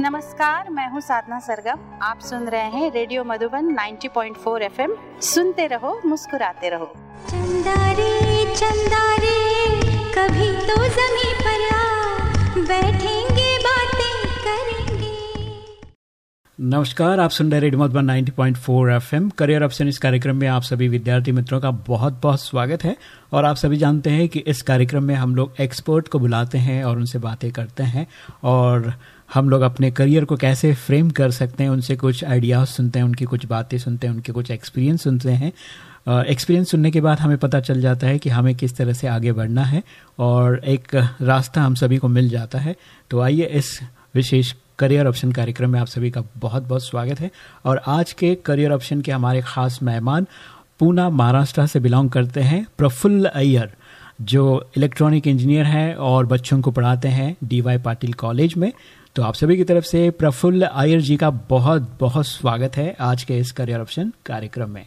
नमस्कार मैं हूँ साधना सरगम। आप सुन रहे हैं रेडियो मधुबन 90.4 एफएम। सुनते रहो मुस्कुराते रहो। चंदा रे चंदा रे कभी तो जमी पर आ। बैठेंगे बातें करेंगे। नमस्कार आप सुन रहे हैं radio Madhuban 90.4 FM. Career option इस कार्यक्रम में आप सभी विद्यार्थी मित्रों का बहुत बहुत स्वागत है। और आप सभी जानते हैं कि इस कार्यक्रम में हम लोग एक्सपर्ट को बुलाते हैं और उनसे बातें करते हैं। और हम लोग अपने करियर को कैसे फ्रेम कर सकते हैं, उनसे कुछ आइडियाज़ सुनते हैं, उनकी कुछ बातें सुनते हैं, उनके कुछ एक्सपीरियंस सुनते हैं। एक्सपीरियंस सुनने के बाद हमें पता चल जाता है कि हमें किस तरह से आगे बढ़ना है और एक रास्ता हम सभी को मिल जाता है। तो आइए इस विशेष करियर ऑप्शन कार्यक्रम में आप सभी का बहुत बहुत स्वागत है। और आज के करियर ऑप्शन के हमारे खास मेहमान पूना महाराष्ट्र से बिलोंग करते हैं प्रफुल्ल अय्यर। जो इलेक्ट्रॉनिक इंजीनियर हैं और बच्चों को पढ़ाते हैं डी वाई पाटिल कॉलेज में तो आप सभी की तरफ़ से प्रफुल्ल आयर जी का बहुत बहुत स्वागत है आज के इस करियर ऑप्शन कार्यक्रम में।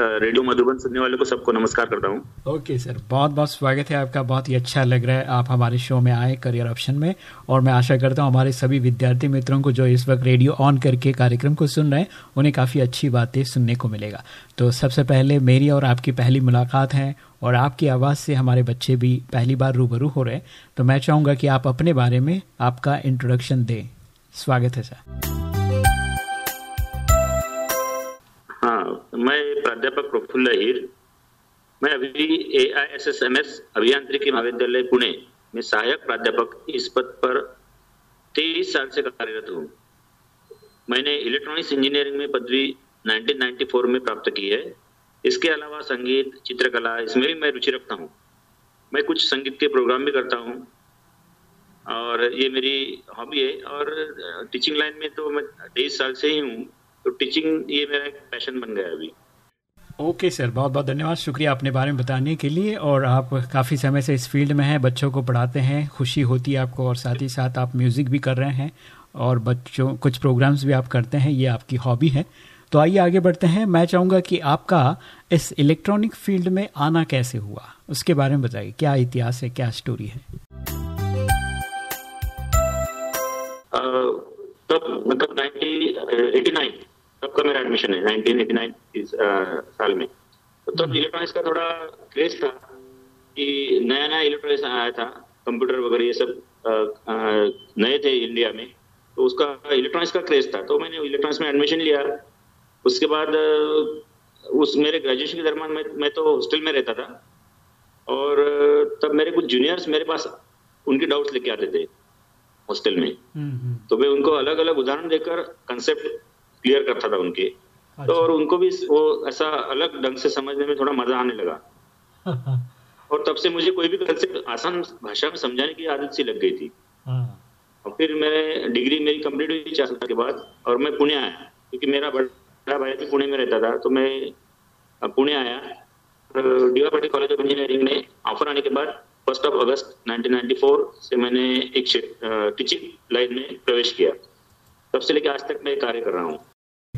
रेडियो मधुबन सुनने वाले को सबको नमस्कार करता हूँ। ओके okay, सर बहुत बहुत स्वागत है आपका बहुत ही अच्छा लग रहा है आप हमारे शो में आए करियर ऑप्शन में और मैं आशा करता हूँ हमारे सभी विद्यार्थी मित्रों को जो इस वक्त रेडियो ऑन करके कार्यक्रम को सुन रहे हैं उन्हें काफ़ी अच्छी बातें सुनने को मिलेगा। तो सबसे पहले मेरी और आपकी पहली मुलाकात है और आपकी आवाज़ से हमारे बच्चे भी पहली बार रूबरू हो रहे हैं। तो मैं चाहूँगा कि आप अपने बारे में आपका इंट्रोडक्शन दें। स्वागत है सर। प्राध्यापक प्रफुल्ल अहिर मैं अभी A I S S M S अभियांत्रिकी महाविद्यालय पुणे में सहायक प्राध्यापक इस पद पर तेईस साल से कार्यरत हूँ। मैंने इलेक्ट्रॉनिक्स इंजीनियरिंग में पदवी 1994 में प्राप्त की है। इसके अलावा संगीत, चित्रकला, इसमें भी मैं रुचि रखता हूँ। मैं कुछ संगीत के प्रोग्राम भी करता हूँ। और ये मेरी हॉबी है और टीचिंग लाइन में तो मैं तेईस साल से ही हूँ। तो टीचिंग ये मेरा एक पैशन बन गया अभी। ओके सर, बहुत बहुत धन्यवाद। शुक्रिया अपने बारे में बताने के लिए और आप काफ़ी समय से इस फ़ील्ड में हैं, बच्चों को पढ़ाते हैं, खुशी होती है आपको और साथ ही साथ आप म्यूज़िक भी कर रहे हैं और बच्चों, कुछ प्रोग्राम्स भी आप करते हैं, ये आपकी हॉबी है। तो आइए आगे बढ़ते हैं। मैं चाहूँगा कि आपका इस इलेक्ट्रॉनिक फ़ील्ड में आना कैसे हुआ, उसके बारे में बताइए। क्या इतिहास है, क्या स्टोरी है? तब मतलब 1989 तब का मेरा एडमिशन है 1989 इस साल में। तो तब इलेक्ट्रॉनिक्स का थोड़ा क्रेज था कि नया नया इलेक्ट्रॉनिक्स आया था कंप्यूटर वगैरह ये सब नए थे इंडिया में तो उसका इलेक्ट्रॉनिक्स का क्रेज था। तो मैंने इलेक्ट्रॉनिक्स में एडमिशन लिया। उसके बाद उस मेरे ग्रेजुएशन के दरमियान मैं मैं तो हॉस्टल में रहता था और तब मेरे कुछ जूनियर्स मेरे पास उनके डाउट्स लेके आते थे हॉस्टल में। हम्म, हम्म। तो मैं उनको अलग अलग उदाहरण देकर कंसेप्ट क्लियर करता था उनके। तो अच्छा। और उनको भी वो ऐसा अलग ढंग से समझने में थोड़ा मज़ा आने लगा। और तब से मुझे कोई भी कंसेप्ट आसान भाषा में समझाने की आदत सी लग गई थी। हाँ। और फिर मैंने डिग्री मेरी कंप्लीट हुई चार साल के बाद और मैं पुणे आया क्योंकि मेरा बड़ा भाई भी पुणे में रहता था तो मैं पुणे आया। DY Patil college of engineering में ऑफ़र आने के बाद फ़र्स्ट ऑफ़ अगस्त 1994 से मैंने एक टीचिंग लाइन में प्रवेश किया। तब से लेकर आज तक मैं कार्य कर रहा हूँ।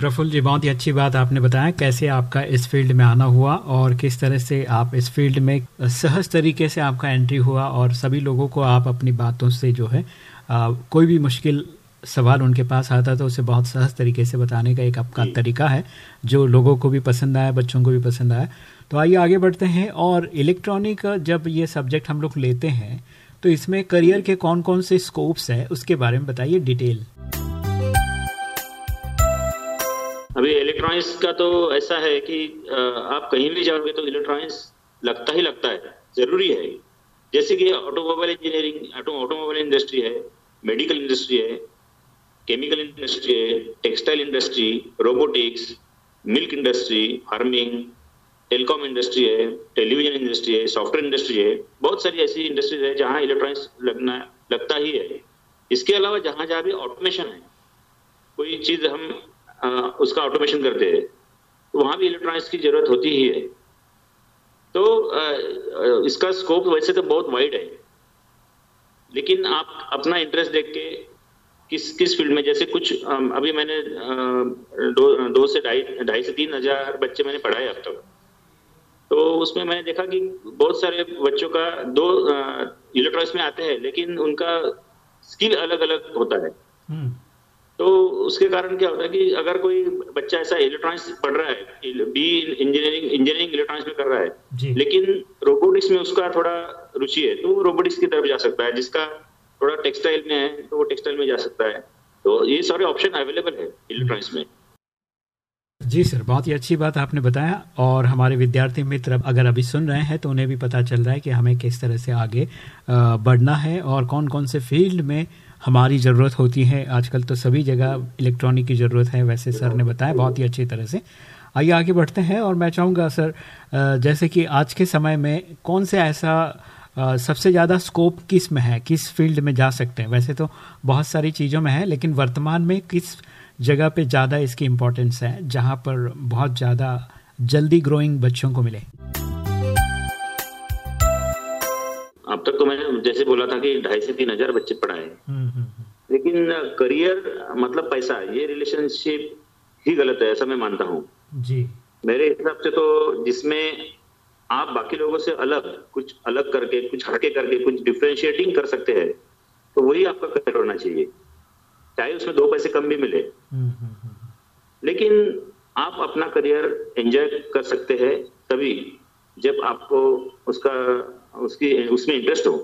प्रफुल्ल जी बहुत ही अच्छी बात आपने बताया कैसे आपका इस फ़ील्ड में आना हुआ और किस तरह से आप इस फ़ील्ड में सहज तरीके से आपका एंट्री हुआ और सभी लोगों को आप अपनी बातों से जो है आ, कोई भी मुश्किल सवाल उनके पास आता तो उसे बहुत सहज तरीके से बताने का एक आपका तरीका है जो लोगों को भी पसंद आया बच्चों को भी पसंद आया। तो आइए आगे बढ़ते हैं और इलेक्ट्रॉनिक जब ये सब्जेक्ट हम लोग लेते हैं तो इसमें करियर के कौन कौन से स्कोप्स हैं उसके बारे में बताइए डिटेल। अभी इलेक्ट्रॉनिक्स का तो ऐसा है कि आप कहीं भी जाओगे तो इलेक्ट्रॉनिक्स लगता ही लगता है, ज़रूरी है जैसे कि ऑटोमोबाइल इंजीनियरिंग ऑटोमोबाइल इंडस्ट्री है मेडिकल इंडस्ट्री है केमिकल इंडस्ट्री है textile industry robotics milk industry farming telecom industry है टेलीविज़न इंडस्ट्री है सॉफ्टवेयर इंडस्ट्री है, बहुत सारी ऐसी इंडस्ट्रीज़ है जहाँ इलेक्ट्रॉनिक्स लगना, लगता ही है। इसके अलावा जहाँ जहाँ भी ऑटोमेशन है, कोई चीज़ हम उसका ऑटोमेशन करते हैं। तो वहाँ भी इलेक्ट्रॉनिक्स की ज़रूरत होती ही है। तो इसका स्कोप वैसे तो बहुत वाइड है। लेकिन आप अपना इंटरेस्ट देख के किस किस फ़ील्ड में जैसे कुछ अभी मैंने दो, दो से ढाई ढाई से तीन हज़ार बच्चे मैंने पढ़ाए अब तक। तो उसमें मैंने देखा कि बहुत सारे बच्चों का दो इलेक्ट्रॉनिक्स में आते हैं लेकिन उनका स्किल अलग अलग होता है। हम्म, तो उसके कारण क्या होता है कि अगर कोई बच्चा ऐसा इलेक्ट्रॉनिक्स पढ़ रहा है बी इंजीनियरिंग इंजीनियरिंग इलेक्ट्रॉनिक्स में कर रहा है लेकिन रोबोटिक्स में उसका थोड़ा रुचि है तो वो रोबोटिक्स की तरफ़ जा सकता है जिसका थोड़ा टेक्सटाइल में है तो वो टेक्सटाइल में जा सकता है। तो ये सारे ऑप्शन अवेलेबल है इलेक्ट्रॉनिक्स में। जी सर बहुत ही अच्छी बात आपने बताया और हमारे विद्यार्थी मित्र अगर अभी सुन रहे हैं तो उन्हें भी पता चल रहा है कि हमें किस तरह से आगे बढ़ना है और कौन कौन से फ़ील्ड में हमारी ज़रूरत होती है। आजकल तो सभी जगह इलेक्ट्रॉनिक की ज़रूरत है, वैसे सर ने बताया, बहुत ही अच्छी तरह से। आइए आगे बढ़ते हैं और मैं चाहूँगा सर जैसे कि आज के समय में कौन से ऐसा सबसे ज़्यादा स्कोप किसमें है, किस फ़ील्ड में जा सकते हैं? वैसे तो बहुत सारी चीज़ों में है, लेकिन वर्तमान में किस जगह पे ज़्यादा इसकी इम्पोर्टेंस है, जहाँ पर बहुत ज़्यादा जल्दी ग्रोइंग बच्चों को मिले? अब तक तो मैंने जैसे बोला था कि ढाई से तीन हज़ार बच्चे पढ़ाए लेकिन करियर मतलब पैसा ये रिलेशनशिप ही गलत है ऐसा मैं मानता हूँ। मेरे हिसाब से तो जिसमें आप बाकी लोगों से अलग कुछ अलग करके कुछ हटके करके कुछ डिफ्रेंशिएटिंग कर सकते हैं तो वही आपका करियर होना चाहिए। चाहे उसमें दो पैसे कम भी मिले। हम्म, हम्म, हम्म, लेकिन आप अपना करियर एंजॉय कर सकते हैं तभी जब आपको उसका उसकी उसमें इंटरेस्ट हो।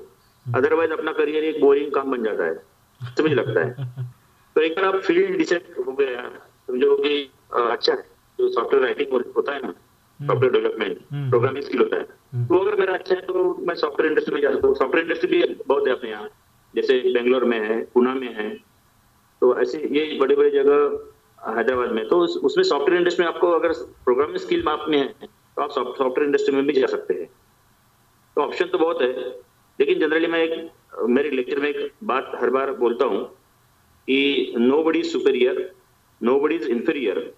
अदरवाइज़ अपना करियर एक बोरिंग काम बन जाता है। तो मुझे लगता है। तो एक बार आप फ़ील्ड डिसाइड हो गया समझो कि अच्छा है जो सॉफ्टवेयर राइटिंग होता है ना सॉफ्टवेयर डेवलपमेंट। प्रोग्रामिंग स्किल होता है तो अगर मेरा अच्छा है तो मैं सॉफ्टवेयर इंडस्ट्री में जा सकता हूँ। सॉफ्टवेयर इंडस्ट्री भी बहुत है अपने यहाँ। जैसे बेंगलोर में है पुणे में है। तो ऐसे ये बड़े बड़े जगह हैदराबाद में। तो उसमें सॉफ्टवेयर इंडस्ट्री में आपको अगर प्रोग्रामिंग स्किल आप में है तो आप सॉफ्टवेयर इंडस्ट्री में भी जा सकते हैं। तो ऑप्शन तो बहुत है। लेकिन जनरली मैं एक, मेरे लेक्चर में एक बात हर बार बोलता हूँ कि nobody is superior nobody is inferior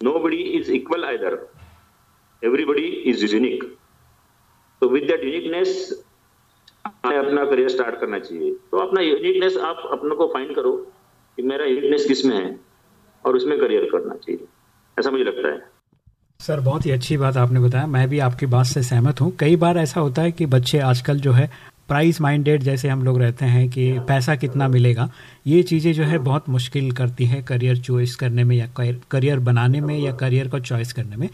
nobody is equal either everybody is unique तो विद दैट यूनिकनेस अपना करियर स्टार्ट करना चाहिए। तो अपना यूनिकनेस आप अपने को फाइंड करो कि मेरा यूनिकनेस किसमें है और उसमें करियर करना चाहिए। ऐसा मुझे लगता है। सर, बहुत ही अच्छी बात आपने बताया। मैं भी आपकी बात से सहमत हूँ। कई बार ऐसा होता है कि बच्चे आजकल जो है प्राइस माइंडेड जैसे हम लोग रहते हैं कि पैसा कितना मिलेगा, ये चीज़ें जो है बहुत मुश्किल करती हैं करियर चॉइस करने में या करियर बनाने में या करियर को चॉइस करने में।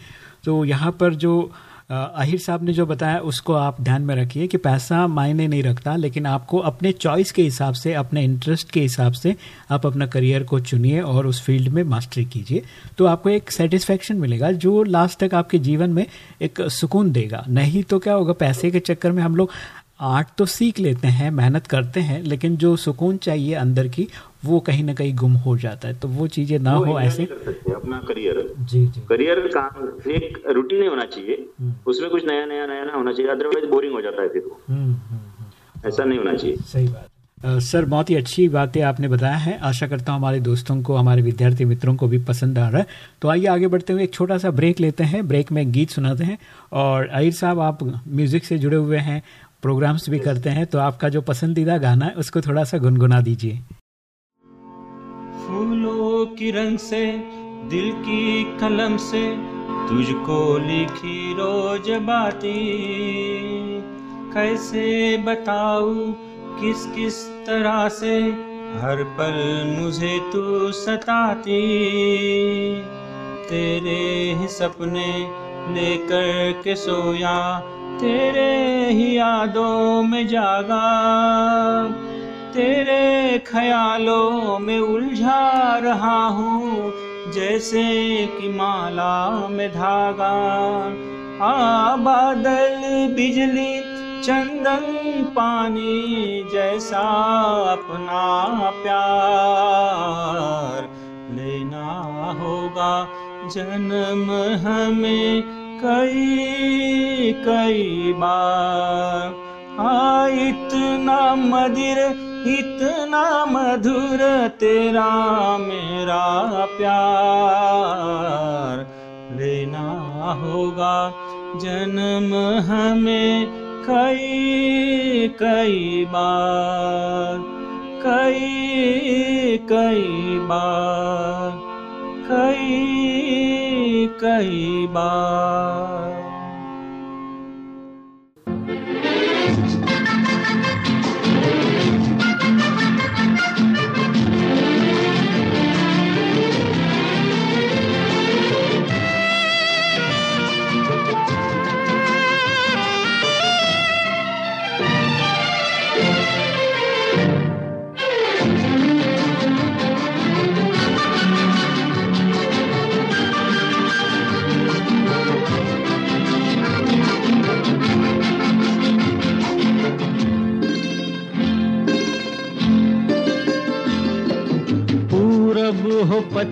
तो यहाँ पर जो आहिर साहब ने जो बताया, उसको आप ध्यान में रखिए कि पैसा मायने नहीं रखता, लेकिन आपको अपने चॉइस के हिसाब से, अपने इंटरेस्ट के हिसाब से आप अपना करियर को चुनिए और उस फ़ील्ड में मास्टरी कीजिए। तो आपको एक सेटिस्फेक्शन मिलेगा, जो लास्ट तक आपके जीवन में एक सुकून देगा। नहीं तो क्या होगा, पैसे के चक्कर में हम लोग आर्ट तो सीख लेते हैं मेहनत करते हैं लेकिन जो सुकून चाहिए अंदर की वो कहीं ना कहीं गुम हो जाता है। तो वो चीज़ें ना वो हो ऐसे। हैं अपना करियर जी जी। करियर काम एक रूटीन नहीं होना चाहिए। हम्म। उसमें कुछ नया नया नया ना होना चाहिए। अदरवाइज़ बोरिंग हो जाता है फिर हम्म, हम्म। ऐसा नहीं होना चाहिए। सही बात। सर बहुत ही अच्छी बातें आपने बताया है। आशा करता हूँ हमारे दोस्तों को हमारे विद्यार्थी मित्रों को भी पसंद आ रहा है। तो आइए आगे बढ़ते हुए एक छोटा सा ब्रेक लेते हैं। ब्रेक में गीत सुनाते हैं। और आहिर साहब आप म्यूज़िक से जुड़े हुए हैं। प्रोग्राम्स भी करते हैं तो आपका जो पसंदीदा गाना है, उसको थोड़ा सा गुनगुना दीजिए। फूलों की रंग से, दिल की कलम से, तुझको लिखी रोज बातें। कैसे बताऊँ, किस किस तरह से, हर पल मुझे तू सताती। तेरे ही सपने लेकर के सोया तेरे ही यादों में जागा, तेरे ख्यालों में उलझा रहा हूँ, जैसे कि माला में धागा। आ, बादल, बिजली, चंदन, पानी जैसा अपना प्यार लेना होगा, जन्म हमें कई कई बार। हाँ इतना मदिर, इतना मधुर, तेरा मेरा प्यार। लेना होगा जन्म हमें कई कई बार। कई कई बार, कई कई बार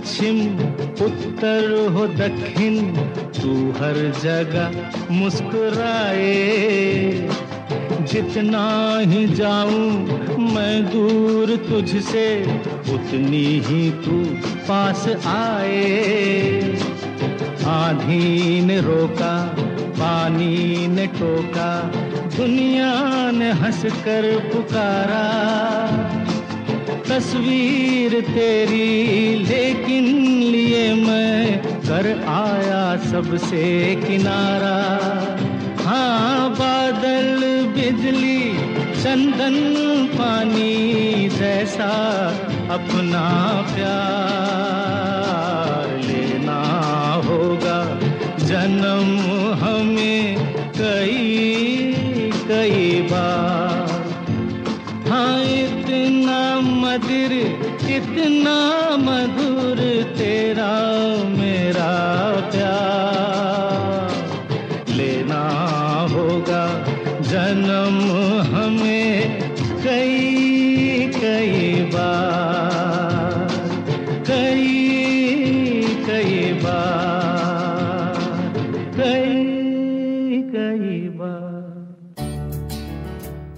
पश्चिम, उत्तर हो दक्षिण, तू हर जगह मुस्कुराए। जितना ही जाऊँ मैं दूर तुझसे, उतनी ही तू पास आए। आधी ने रोका, पानी ने टोका, दुनिया ने हंस कर पुकारा। तस्वीर तेरी, लेकिन लिए मैं कर आया सबसे किनारा। हाँ बादल, बिजली, चंदन, पानी जैसा अपना प्यार लेना होगा जन्म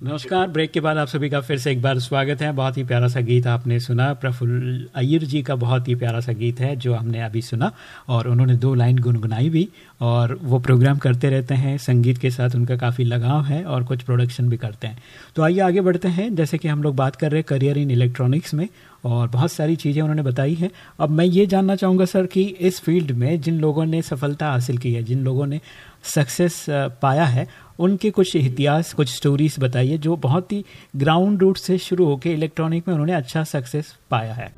नमस्कार। ब्रेक के बाद आप सभी का फिर से एक बार स्वागत है। बहुत ही प्यारा सा गीत आपने सुना। प्रफुल्ल अय्यर जी का बहुत ही प्यारा सा गीत है, जो हमने अभी सुना और उन्होंने दो लाइन गुनगुनाई भी और वो प्रोग्राम करते रहते हैं। संगीत के साथ उनका काफ़ी लगाव है और कुछ प्रोडक्शन भी करते हैं। तो आइए आगे बढ़ते हैं। जैसे कि हम लोग बात कर रहे हैं करियर इन इलेक्ट्रॉनिक्स में और बहुत सारी चीज़ें उन्होंने बताई हैं। अब मैं ये जानना चाहूँगा सर कि इस फ़ील्ड में जिन लोगों ने सफलता हासिल की है, जिन लोगों ने सक्सेस पाया है उनके कुछ इतिहास कुछ स्टोरीज बताइए जो बहुत ही ग्राउंड रूट से शुरू होकर इलेक्ट्रॉनिक में उन्होंने अच्छा सक्सेस पाया है।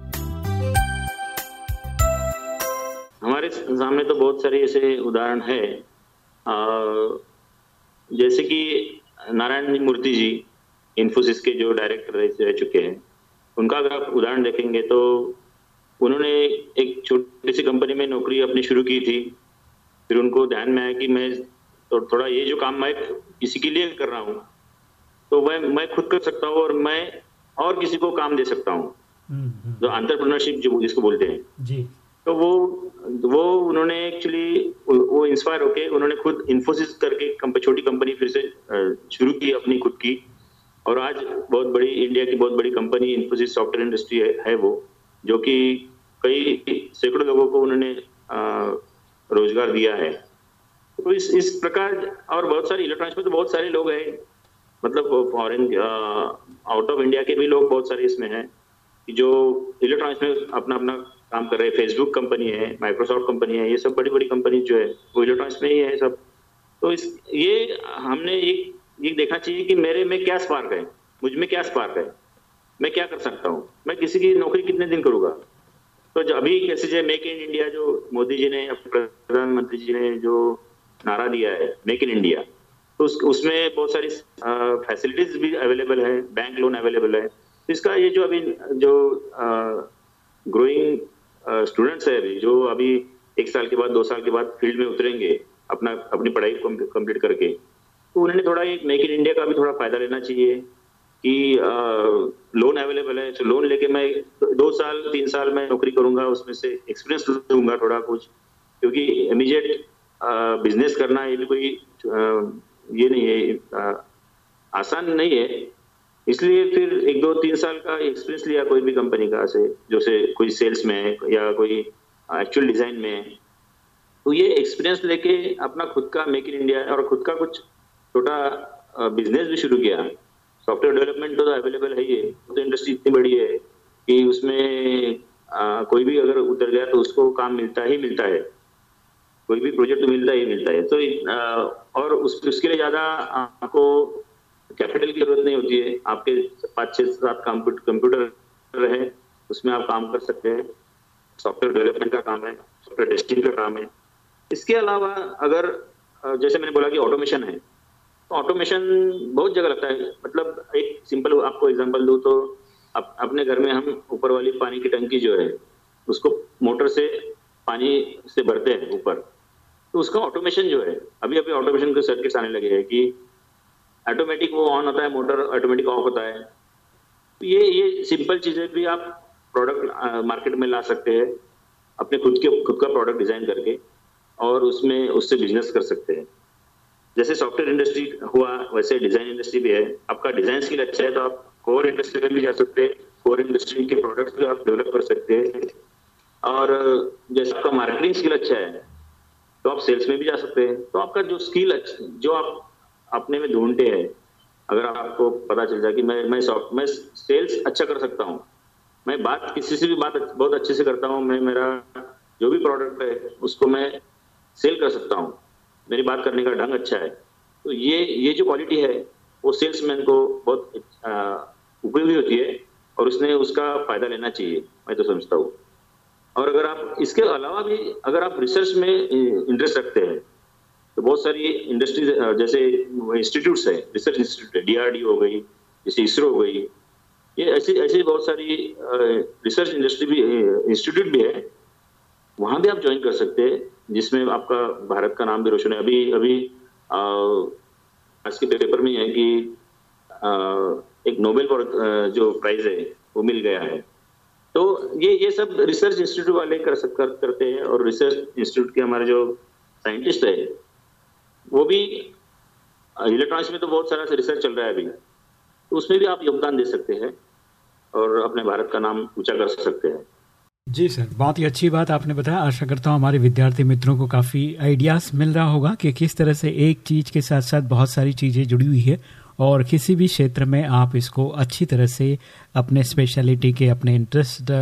हमारे सामने तो बहुत सारे ऐसे उदाहरण है। आ, जैसे कि नारायण मूर्ति जी इन्फोसिस के जो डायरेक्टर रह चुके हैं उनका अगर आप उदाहरण देखेंगे तो उन्होंने एक छोटी सी कंपनी में नौकरी अपनी शुरू की थी। फिर उनको ध्यान में आया कि मैं तो थोड़ा ये जो काम मैं किसी के लिए कर रहा हूँ तो वह मैं खुद कर सकता हूँ और मैं और किसी को काम दे सकता हूँ। जो एंटरप्रेन्योरशिप जो जिसको बोलते हैं। जी। तो वो वो उन्होंने एक्चुअली वो इंस्पायर होके उन्होंने खुद इन्फोसिस करके कंप, छोटी कंपनी फिर से शुरू की अपनी खुद की। और आज बहुत बड़ी इंडिया की बहुत बड़ी कंपनी इन्फोसिस सॉफ्टवेयर इंडस्ट्री है, है वो जो कि कई सैकड़ों लोगों को उन्होंने रोज़गार दिया है। तो इस इस प्रकार, और बहुत सारे इलेक्ट्रॉनिक्स में तो बहुत सारे लोग हैं। मतलब फॉरेन आउट ऑफ़ इंडिया के भी लोग बहुत सारे इसमें हैं जो इलेक्ट्रॉनिक्स में अपना अपना काम कर रहे हैं। फेसबुक कंपनी है माइक्रोसॉफ्ट कंपनी है, ये सब बड़ी बड़ी कंपनी जो है, वो इलेक्ट्रॉनिक्स में ही है सब। तो इस, ये हमने एक ये देखना चाहिए कि मेरे में क्या स्पार्क है, मुझमें क्या स्पार्क है, मैं क्या कर सकता हूँ, मैं किसी की नौकरी कितने दिन करूँगा? तो अभी कैसे जो मेक इन इंडिया जो मोदी जी ने प्रधानमंत्री जी ने जो नारा दिया है मेक इन इंडिया तो उस, उसमें बहुत सारी फैसिलिटीज़ भी अवेलेबल है बैंक लोन अवेलेबल है। इसका ये जो अभी जो ग्रोइंग स्टूडेंट्स है अभी जो अभी एक साल के बाद दो साल के बाद फ़ील्ड में उतरेंगे अपना अपनी पढ़ाई कंप्लीट करके तो उन्होंने थोड़ा एक मेक इन इंडिया का भी थोड़ा फ़ायदा लेना चाहिए कि लोन अवेलेबल है। तो लोन लेके मैं दो साल तीन साल में नौकरी करूँगा उसमें से एक्सपीरियंस लूँगा थोड़ा कुछ क्योंकि इमीडिएट बिज़नेस करना ये कोई ये नहीं है आसान नहीं है। इसलिए फिर एक दो तीन साल का एक्सपीरियंस लिया कोई भी कंपनी का से जैसे कोई सेल्स में है या कोई एक्चुअल डिज़ाइन में है। तो ये एक्सपीरियंस लेके अपना खुद का मेक इन इंडिया और खुद का कुछ छोटा बिज़नेस भी शुरू किया। सॉफ्टवेयर डेवलपमेंट तो अवेलेबल है है तो इंडस्ट्री इतनी बड़ी है कि उसमें आ, कोई भी अगर उतर गया तो उसको काम मिलता ही मिलता है। कोई भी प्रोजेक्ट मिलता ही मिलता है। तो और उस, उसके लिए ज़्यादा आपको कैपिटल की ज़रूरत नहीं होती है। आपके पाँच छह सात कंप्यूटर है उसमें आप काम कर सकते हैं। सॉफ्टवेयर डेवलपमेंट का काम है सॉफ्टवेयर टेस्टिंग का काम है। इसके अलावा अगर जैसे मैंने बोला कि ऑटोमेशन है तो ऑटोमेशन बहुत जगह लगता है। मतलब एक सिंपल आपको एग्जांपल दूँ तो अप, अपने घर में हम ऊपर वाली पानी की टंकी जो है उसको मोटर से पानी से भरते हैं ऊपर। तो उसका ऑटोमेशन जो है, अभी अभी ऑटोमेशन के सर्किट्स आने लगे हैं कि ऑटोमेटिक वो ऑन होता है मोटर ऑटोमेटिक ऑफ़ होता है। तो ये ये सिंपल चीज़ें भी आप प्रोडक्ट मार्केट में ला सकते हैं, अपने खुद के, खुद का प्रोडक्ट डिज़ाइन करके और उसमें उससे बिज़नेस कर सकते हैं। जैसे सॉफ्टवेयर इंडस्ट्री हुआ, वैसे डिज़ाइन इंडस्ट्री भी है। आपका डिज़ाइन स्किल अच्छा है तो आप कोर इंडस्ट्री में भी जा सकते हैं। कोर इंडस्ट्री के प्रोडक्ट्स भी आप डेवलप कर सकते हैं। और जैसे आपका मार्केटिंग स्किल अच्छा है तो आप सेल्स में भी जा सकते हैं। तो आपका जो स्किल जो आप अपने में ढूंढते हैं, अगर आपको पता चल जाए कि मैं मैं सॉफ्ट मैं सेल्स अच्छा कर सकता हूँ, मैं बात किसी से भी बात बहुत अच्छे से करता हूँ, मैं, मेरा जो भी प्रोडक्ट है, उसको मैं सेल कर सकता हूँ। मेरी बात करने का ढंग अच्छा है। तो ये ये जो क्वालिटी है, वो सेल्समैन को बहुत उपयोगी होती है और उसने उसका फ़ायदा लेना चाहिए, मैं तो समझता हूँ। और अगर आप इसके अलावा भी अगर आप रिसर्च में इंटरेस्ट रखते हैं तो बहुत सारी इंडस्ट्रीज़ जैसे इंस्टीट्यूट्स है रिसर्च इंस्टीट्यूट है डीआरडी हो गई जैसे इसरो हो गई ये ऐसी ऐसी बहुत सारी रिसर्च इंडस्ट्री भी इंस्टीट्यूट भी है वहाँ भी आप ज्वाइन कर सकते हैं जिसमें आपका भारत का नाम भी रोशन है। अभी अभी आज के पेपर में है कि आ, एक नोबेल जो प्राइज है वो मिल गया है। तो ये ये सब रिसर्च इंस्टीट्यूट वाले कर सक कर, करते हैं और रिसर्च इंस्टीट्यूट के हमारे जो साइंटिस्ट है वो भी इलेक्ट्रॉनिक्स में तो बहुत सारा रिसर्च चल रहा है अभी। तो उसमें भी आप योगदान दे सकते हैं और अपने भारत का नाम ऊँचा कर सकते हैं। जी सर बहुत ही अच्छी बात आपने बताया। आशा करता हूँ हमारे विद्यार्थी मित्रों को काफ़ी आइडियाज़ मिल रहा होगा कि किस तरह से एक चीज़ के साथ साथ बहुत सारी चीज़ें जुड़ी हुई है। और किसी भी क्षेत्र में आप इसको अच्छी तरह से अपने स्पेशलिटी के, अपने इंटरेस्ट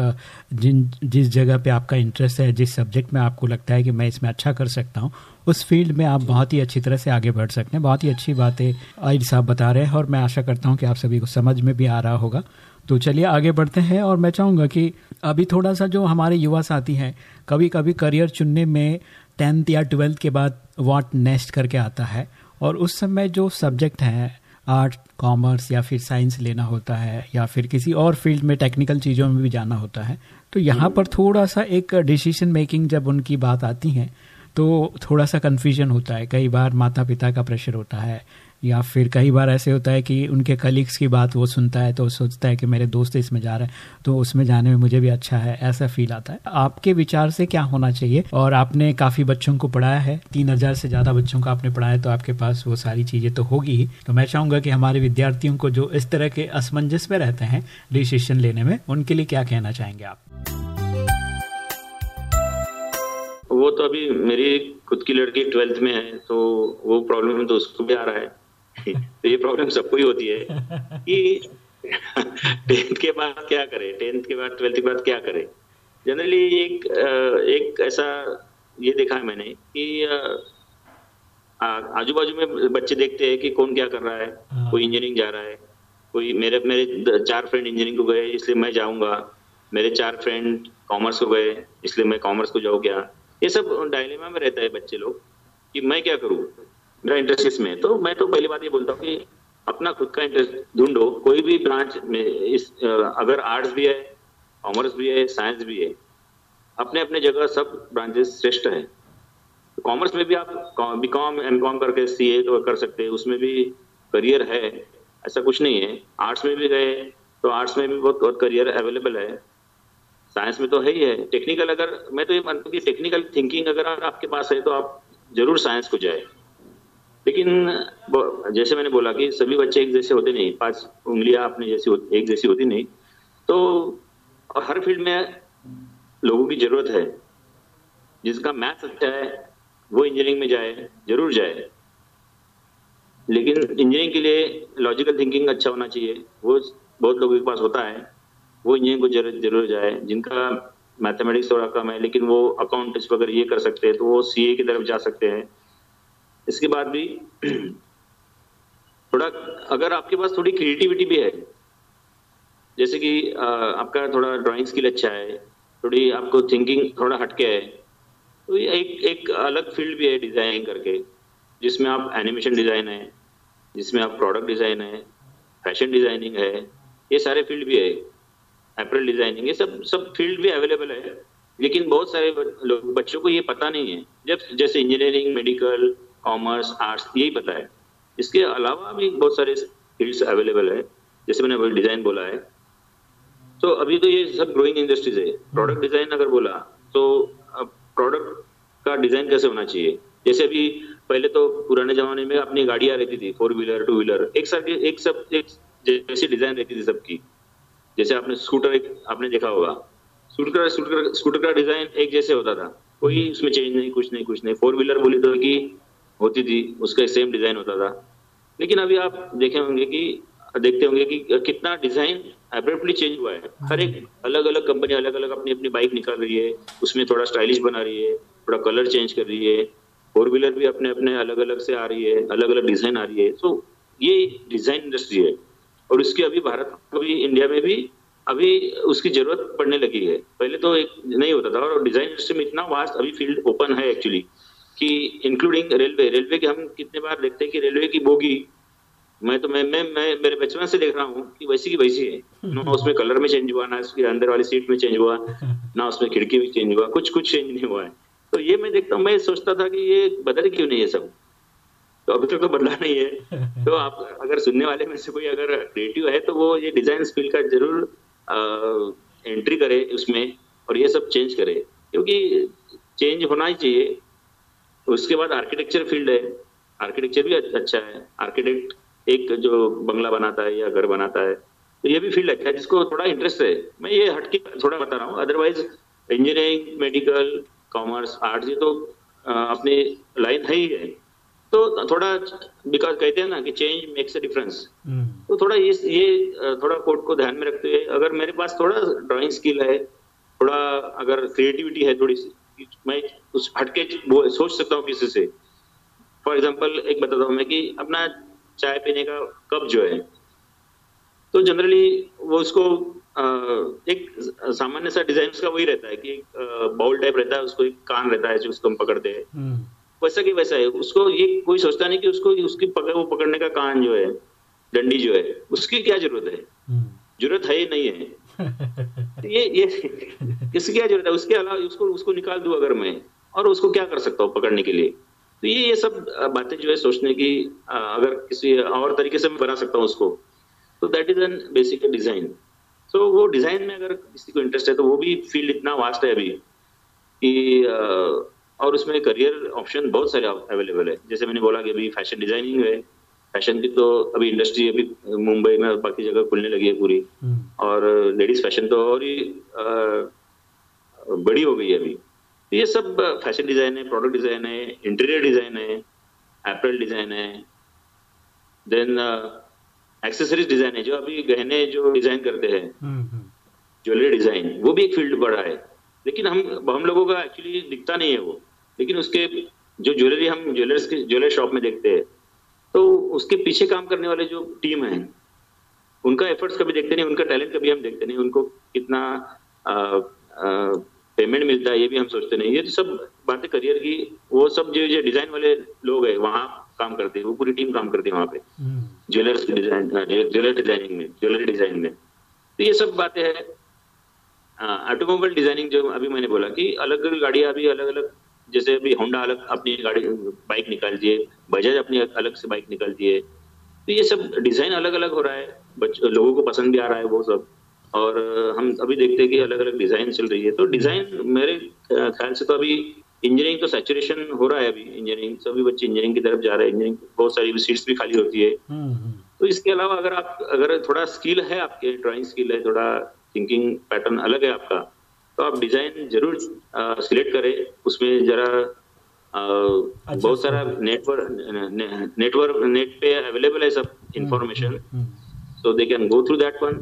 जिन, जिस जगह पे आपका इंटरेस्ट है, जिस सब्जेक्ट में आपको लगता है कि मैं इसमें अच्छा कर सकता हूँ, उस फ़ील्ड में आप बहुत ही अच्छी तरह से आगे बढ़ सकते हैं। बहुत ही अच्छी बातें आइड साहब बता रहे हैं और मैं आशा करता हूँ कि आप सभी को समझ में भी आ रहा होगा। तो चलिए आगे बढ़ते हैं और मैं चाहूँगा कि अभी थोड़ा सा जो हमारे युवा साथी हैं कभी कभी करियर चुनने में टेंथ या ट्वेल्थ के बाद वाट नेस्ट करके आता है और उस समय जो सब्जेक्ट हैं आर्ट कॉमर्स या फिर साइंस लेना होता है या फिर किसी और फ़ील्ड में टेक्निकल चीज़ों में भी जाना होता है तो यहाँ पर थोड़ा सा एक डिसीज़न मेकिंग जब उनकी बात आती है तो थोड़ा सा कन्फ्यूज़न होता है। कई बार माता पिता का प्रेशर होता है या फिर कई बार ऐसे होता है कि उनके कलीग्स की बात वो सुनता है तो सोचता है कि मेरे दोस्त इसमें जा रहे हैं तो उसमें जाने में मुझे भी अच्छा है, ऐसा फील आता है। आपके विचार से क्या होना चाहिए? और आपने काफ़ी बच्चों को पढ़ाया है, तीन हज़ार से ज़्यादा बच्चों को आपने पढ़ाया तो आपके पास वो सारी चीज़ें तो होगी ही। तो मैं चाहूँगा कि हमारे विद्यार्थियों को जो इस तरह के असमंजस में रहते हैं डिसीशन लेने में, उनके लिए क्या कहना चाहेंगे आप? वो तो अभी मेरी खुद की लड़की ट्वेल्थ में है तो वो प्रॉब्लम तो उसको भी आ रहा है। तो ये प्रॉब्लम सबको ही होती है। कि टेंथ के बाद क्या करें? टेंथ के बाद ट्वेल्थ के बाद क्या करें? जनरली एक एक ऐसा ये देखा है मैंने कि आजू बाजू में बच्चे देखते हैं कि कौन क्या कर रहा है। हाँ। कोई इंजीनियरिंग जा रहा है। कोई मेरे मेरे चार फ्रेंड इंजीनियरिंग को गए इसलिए मैं जाऊँगा। मेरे चार फ्रेंड कॉमर्स को गए इसलिए मैं कॉमर्स को जाऊँ क्या? ये सब डायलेमा में रहता है बच्चे लोग कि मैं क्या करूँ? इंटरेस्ट इसमें तो मैं तो पहली बात ये बोलता हूँ कि अपना खुद का इंटरेस्ट ढूंढो। कोई भी ब्रांच में इस अगर आर्ट्स भी है कॉमर्स भी है साइंस भी है अपने अपने जगह सब ब्रांचेस श्रेष्ठ है। कॉमर्स में भी आप बी कॉम एम कॉम करके सी ए तो कर सकते हैं। उसमें भी करियर है, ऐसा कुछ नहीं है। आर्ट्स में भी गए तो आर्ट्स में भी बहुत बहुत करियर अवेलेबल है। साइंस में तो है ही है। टेक्निकल अगर, मैं तो ये मानता हूँ कि टेक्निकल थिंकिंग अगर आपके पास है तो आप ज़रूर साइंस को जाए। लेकिन जैसे मैंने बोला कि सभी बच्चे एक जैसे होते नहीं, पाँच उंगलियाँ अपने जैसी एक जैसी होती नहीं तो हर फ़ील्ड में लोगों की ज़रूरत है। जिसका मैथ अच्छा है, वो इंजीनियरिंग में जाए, ज़रूर जाए। लेकिन इंजीनियरिंग के लिए लॉजिकल थिंकिंग अच्छा होना चाहिए। वो बहुत लोगों के पास होता है। वो इंजीनियरिंग को ज़रूर ज़रूर जाए। जिनका मैथमेटिक्स थोड़ा कम है, लेकिन वो अकाउंट्स वगैरह ये कर सकते हैं तो वो सीए की तरफ़ जा सकते हैं। इसके बाद भी थोड़ा, अगर आपके पास थोड़ी क्रिएटिविटी भी है, जैसे कि आपका थोड़ा ड्राइंग स्किल अच्छा है, थोड़ी आपको थिंकिंग थोड़ा हटके है तो ये एक एक अलग फ़ील्ड भी है डिज़ाइनिंग करके, जिसमें आप एनिमेशन डिज़ाइन है, जिसमें आप प्रोडक्ट डिज़ाइन है फ़ैशन डिज़ाइनिंग है, ये सारे फ़ील्ड भी है अप्रैल डिज़ाइनिंग ये सब सब फ़ील्ड भी अवेलेबल है, लेकिन बहुत सारे लोग, बच्चों को ये पता नहीं है, जब, जैसे इंजीनियरिंग मेडिकल कॉमर्स आर्ट्स यही है। इसके अलावा भी बहुत सारे फील्ड्स अवेलेबल है। जैसे मैंने डिज़ाइन बोला है। तो अभी तो ये सब ग्रोइंग इंडस्ट्रीज़ है। प्रोडक्ट डिज़ाइन अगर बोला तो प्रोडक्ट का डिज़ाइन कैसे होना चाहिए? जैसे अभी पहले तो पुराने जमाने में अपनी गाड़ियाँ रहती थी फोर व्हीलर टू व्हीलर एक साथ एक सब एक जैसी डिज़ाइन रहती थी सबकी। जैसे आपने स्कूटर एक आपने देखा होगा। स्कूटर स्कूटर स्कूटर का डिज़ाइन एक जैसे होता था। कोई उसमें चेंज नहीं कुछ नहीं कुछ नहीं। फोर व्हीलर बोली तो की होती थी उसका सेम डिज़ाइन होता था। लेकिन अभी आप देखे होंगे कि देखते होंगे कि कितना डिज़ाइन एब्रेप्टली चेंज हुआ है। हर एक अलग अलग कंपनी अलग अलग अपनी अपनी बाइक निकाल रही है उसमें थोड़ा स्टाइलिश बना रही है थोड़ा कलर चेंज कर रही है फोर व्हीलर भी अपने अपने अलग अलग से आ रही है अलग अलग डिज़ाइन आ रही है। तो ये डिज़ाइन इंडस्ट्री है। और उसकी अभी भारत अभी इंडिया में भी अभी उसकी ज़रूरत पड़ने लगी है। पहले तो एक नहीं होता था और डिज़ाइन इंडस्ट्री में इतना वास्ट अभी फ़ील्ड ओपन है एक्चुअली कि इंक्लूडिंग रेलवे रेलवे के हम कितने बार देखते हैं कि रेलवे की बोगी, मैं तो मैं मैं मैं, मेरे बचपन से देख रहा हूँ कि वैसी की वैसी है। ना उसमें कलर में चेंज हुआ, ना उसके अंदर वाली सीट में चेंज हुआ, ना उसमें खिड़की भी चेंज हुआ, कुछ कुछ चेंज नहीं हुआ है। तो ये मैं देखता हूँ, मैं सोचता था कि ये बदल क्यों नहीं है सब? तो अभी तक तो बदला नहीं है। तो आप अगर सुनने वाले में से कोई अगर क्रिएटिव है तो वो ये डिज़ाइन स्किल का ज़रूर एंट्री करे उसमें और ये सब चेंज करे। क्योंकि चेंज होना ही चाहिए। उसके बाद आर्किटेक्चर फ़ील्ड है। आर्किटेक्चर भी अच्छा है। आर्किटेक्ट एक जो बंगला बनाता है या घर बनाता है तो ये भी फ़ील्ड अच्छा है जिसको थोड़ा इंटरेस्ट है। मैं ये हटके थोड़ा बता रहा हूँ। Otherwise engineering medical commerce arts ये तो अपनी लाइन है ही है। तो थोड़ा बिकॉज़ कहते हैं ना कि चेंज मेक्स अ डिफरेंस तो थोड़ा ये ये थोड़ा कोर्ट को ध्यान में रखते हुए अगर मेरे पास थोड़ा ड्राइंग स्किल है थोड़ा अगर क्रिएटिविटी है थोड़ी सी मैं उस हटके सोच सकता हूँ किसी से। फॉर एग्ज़ाम्पल एक बताता हूँ मैं कि अपना चाय पीने का कप जो है तो जनरली वो उसको एक सामान्य सा डिज़ाइन उसका वही रहता है कि बाउल टाइप रहता है उसको एक कान रहता है जो उसको हम पकड़ते हैं। हम्म। वैसा कि वैसा है। उसको ये कोई सोचता नहीं कि उसको उसकी पकड़ वो पकड़ने का कान जो है डंडी जो है उसकी क्या ज़रूरत है? हम्म। ज़रूरत है ही नहीं है। ये ये इसकी क्या ज़रूरत है? उसके अलावा उसको उसको निकाल दू अगर मैं? और उसको क्या कर सकता हूँ पकड़ने के लिए? तो ये ये सब बातें जो है सोचने की अगर किसी और तरीके से मैं बना सकता हूँ उसको तो that is an basic design so वो डिज़ाइन में अगर किसी को इंटरेस्ट है तो वो भी फ़ील्ड इतना वास्ट है अभी कि और उसमें करियर ऑप्शन बहुत सारे अवेलेबल है। जैसे मैंने बोला कि अभी फ़ैशन डिज़ाइनिंग है फ़ैशन की तो अभी इंडस्ट्री अभी मुंबई में और बाकी जगह खुलने लगी है पूरी हम्म। और लेडीज़ फ़ैशन तो और ही बड़ी हो गई है अभी ये सब फ़ैशन डिज़ाइन है प्रोडक्ट डिज़ाइन है इंटीरियर डिज़ाइन है एप्पल डिज़ाइन है देन एक्सेसरीज डिज़ाइन है जो अभी गहने जो डिज़ाइन करते हैं ज्वेलरी हम्म, डिज़ाइन हम्म। वो भी एक फ़ील्ड बड़ा है लेकिन हम हम लोगों का एक्चुअली दिखता नहीं है वो लेकिन उसके जो ज्वेलरी हम ज्वेलर्स के ज्वेलर शॉप में देखते हैं तो उसके पीछे काम करने वाले जो टीम है उनका एफर्ट्स कभी देखते नहीं उनका टैलेंट कभी हम देखते नहीं उनको कितना पेमेंट मिलता है ये भी हम सोचते नहीं। ये तो सब बातें करियर की वो सब जो जो डिज़ाइन वाले लोग है वहाँ काम करते हैं वो पूरी टीम काम करती है वहाँ पे। ज्वेलर्स डिज़ाइन ज्वेलर डिज़ाइनिंग में ज्वेलरी डिज़ाइन में। तो ये सब बातें हैं। ऑटोमोबाइल डिज़ाइनिंग जो अभी मैंने बोला कि अलग अलग गाड़ियाँ अभी अलग अलग जैसे अभी होंडा अलग अपनी गाड़ी बाइक निकालती है बजाज अपनी अलग से बाइक निकालती है तो ये सब डिज़ाइन अलग अलग हो रहा है लोगों को पसंद भी आ रहा है वो सब। और हम अभी देखते हैं कि अलग अलग डिज़ाइन चल रही है। तो डिज़ाइन मेरे ख्याल से तो अभी इंजीनियरिंग तो सैचुरेशन हो रहा है अभी इंजीनियरिंग सभी बच्चे इंजीनियरिंग की तरफ़ जा रहे हैं। इंजीनियरिंग बहुत सारी सीट्स भी खाली होती है। हम्म, हम्म। तो इसके अलावा अगर आप अगर थोड़ा स्किल है आपके ड्राइंग स्किल है थोड़ा थिंकिंग पैटर्न अलग है आपका तो आप डिज़ाइन ज़रूर सिलेक्ट करें। उसमें जरा अच्छा, बहुत सारा नेटवर्क नेटवर्क नेट पे अवेलेबल है सब information so they can go through that one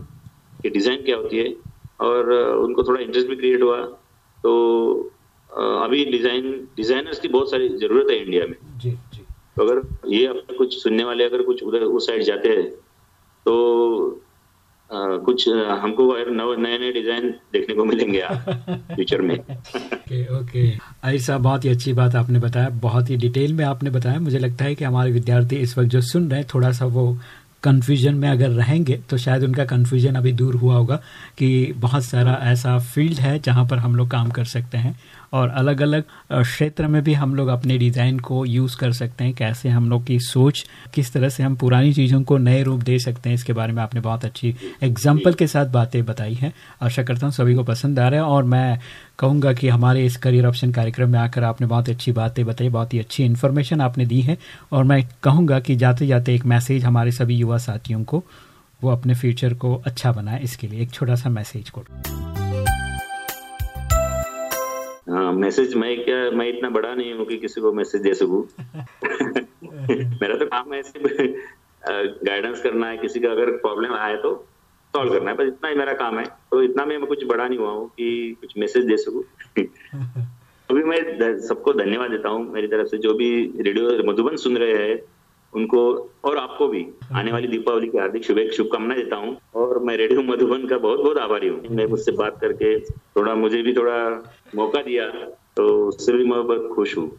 कि डिज़ाइन क्या होती है। और उनको थोड़ा इंटरेस्ट भी क्रिएट हुआ। तो अभी डिज़ाइन डिजाइनर्स की बहुत सारी ज़रूरत है इंडिया में। जी जी। तो अगर ये कुछ सुनने वाले अगर कुछ उधर उस साइड जाते हैं तो कुछ हमको नए नए डिज़ाइन देखने को मिलेंगे फ्यूचर में। Okay okay. आई साहब बहुत ही अच्छी बात आपने बताया बहुत ही डिटेल में आपने बताया। मुझे लगता है कि हमारे विद्यार्थी इस वक्त जो सुन रहे हैं थोड़ा सा वो कन्फ्यूज़न में अगर रहेंगे तो शायद उनका कन्फ्यूज़न अभी दूर हुआ होगा कि बहुत सारा ऐसा फ़ील्ड है जहाँ पर हम लोग काम कर सकते हैं। और अलग अलग क्षेत्र में भी हम लोग अपने डिज़ाइन को यूज़ कर सकते हैं, कैसे हम लोग की सोच, किस तरह से हम पुरानी चीज़ों को नए रूप दे सकते हैं, इसके बारे में आपने बहुत अच्छी एग्ज़ाम्पल के साथ बातें बताई हैं। आशा करता हूँ सभी को पसंद आ रहा है और मैं कहूँगा कि हमारे इस करियर ऑप्शन कार्यक्रम में आकर आपने बहुत अच्छी बातें बताई, बहुत ही अच्छी इन्फॉर्मेशन आपने दी है और मैं कहूँगा कि जाते जाते एक मैसेज हमारे सभी युवा साथियों को, वो अपने फ्यूचर को अच्छा बनाए, इसके लिए एक छोटा सा मैसेज को। हाँ मैसेज मैं क्या मैं इतना बड़ा नहीं हूँ कि किसी को मैसेज दे सकूँ। मेरा तो काम है ऐसे गाइडेंस करना है किसी का अगर प्रॉब्लम आए तो सॉल्व करना है बस इतना ही मेरा काम है। तो इतना में मैं कुछ बड़ा नहीं हुआ हूँ कि कुछ मैसेज दे सकूँ। अभी मैं सबको धन्यवाद देता हूँ मेरी तरफ़ से जो भी रेडियो मधुबन सुन रहे हैं उनको और आपको भी। आने वाली दीपावली की हार्दिक शुभकामनाएँ देता हूँ। और मैं रेडियो मधुबन का बहुत बहुत आभारी हूँ। मैं मुझसे बात करके थोड़ा, मुझे भी थोड़ा मौका दिया तो उससे भी मैं बहुत खुश हूँ।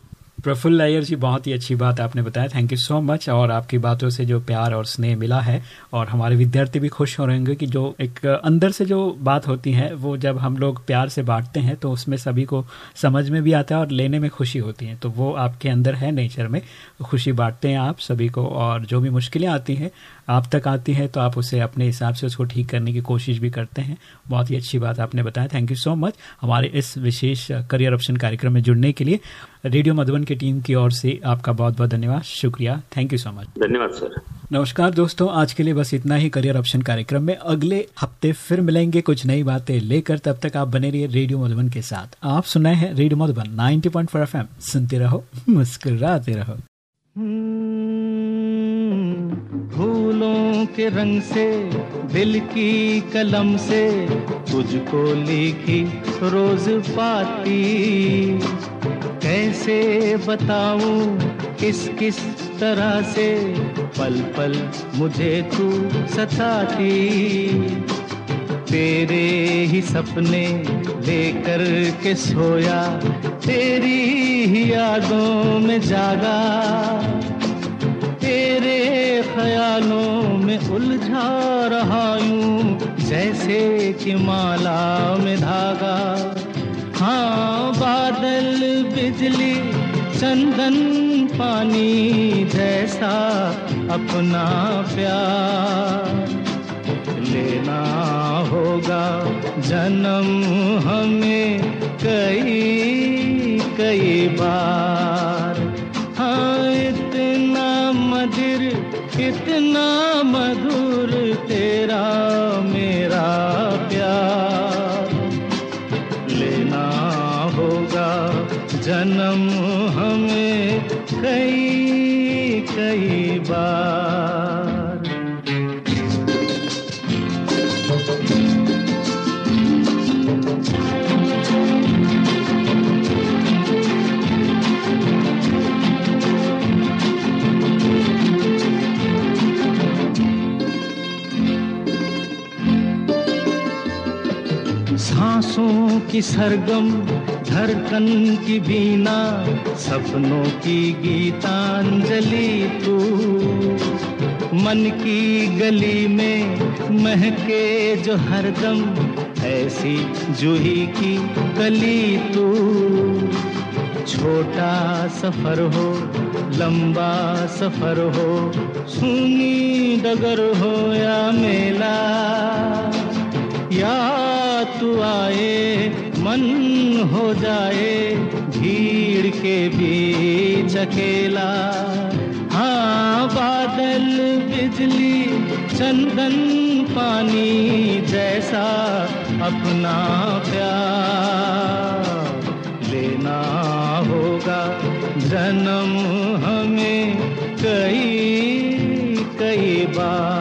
प्रफुल्ल अय्यर जी, बहुत ही अच्छी बात आपने बताया। थैंक यू सो मच और आपकी बातों से जो प्यार और स्नेह मिला है, और हमारे विद्यार्थी भी खुश हो रहे रहेंगे कि जो एक अंदर से जो बात होती है, वो जब हम लोग प्यार से बांटते हैं तो उसमें सभी को समझ में भी आता है और लेने में खुशी होती है। तो वो आपके अंदर है, नेचर में। खुशी बांटते हैं आप सभी को, और जो भी मुश्किलें आती हैं आप तक आती है तो आप उसे अपने हिसाब से उसको ठीक करने की कोशिश भी करते हैं। बहुत ही अच्छी बात आपने बताया। थैंक यू सो मच हमारे इस विशेष करियर ऑप्शन कार्यक्रम में जुड़ने के लिए। रेडियो मधुबन की टीम की ओर से आपका बहुत बहुत धन्यवाद। शुक्रिया। थैंक यू सो मच धन्यवाद सर नमस्कार दोस्तों। आज के लिए बस इतना ही करियर ऑप्शन कार्यक्रम में। अगले हफ़्ते फिर मिलेंगे कुछ नई बातें लेकर। तब तक आप बने रहिए रेडियो मधुबन के साथ। आप सुनाए हैं रेडियो मधुबन 90.4 पॉइंट सुनते रहो मुस्कुराते रहो। फूलों के रंग से, दिल की कलम से तुझको लिखी रोज पाती। कैसे बताऊँ किस किस तरह से पल पल मुझे तू सताती। तेरे ही सपने लेकर के सोया, तेरी ही यादों में जागा। तेरे ख्यालों में उलझा रहा हूँ जैसे कि माला में धागा। हाँ बादल, बिजली, चंदन, पानी जैसा अपना प्यार। लेना होगा जन्म हमें कई कई बार। इतना की सरगम, धड़कन की बीना, सपनों की गीतांजलि तू। मन की गली में महके जो हरदम, ऐसी जूही की कली तू। छोटा सफ़र हो, लंबा सफ़र हो, सुनी डगर हो या मेला। या तू आए, मन हो जाए, भीड़ के बीच अकेला। हाँ बादल, बिजली, चंदन, पानी जैसा अपना प्यार लेना होगा। जन्म हमें कई कई बार।